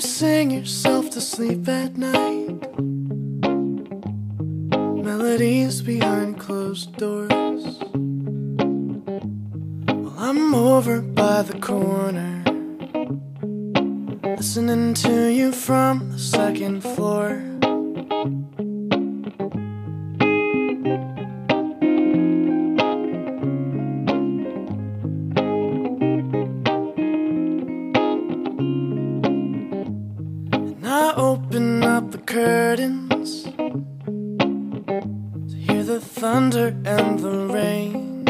sing yourself to sleep at night. Melodies behind closed doors. While I'm over by the corner, listening to you from the second floor. I open up the curtains to hear the thunder and the rain.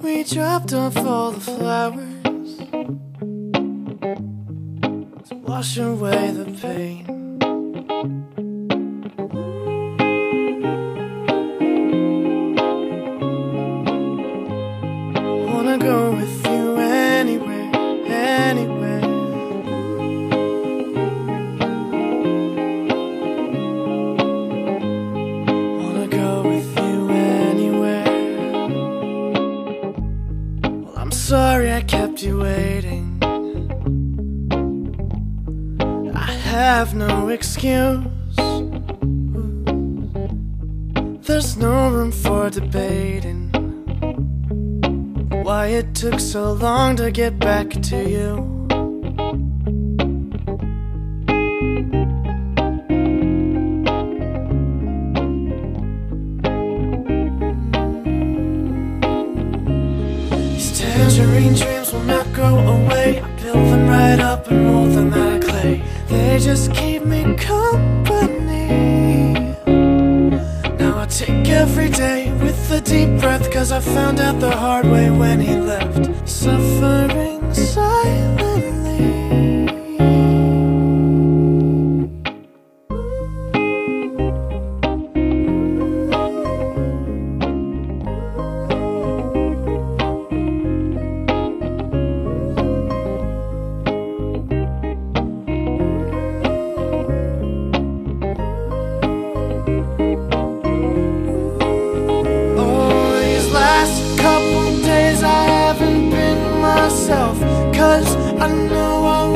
We dropped off all the flowers to wash away the pain. You waiting. I have no excuse. There's no room for debating why it took so long to get back to you. Every day with a deep breath, cause I found out the hard way when he left. Suffering myself Cause I know I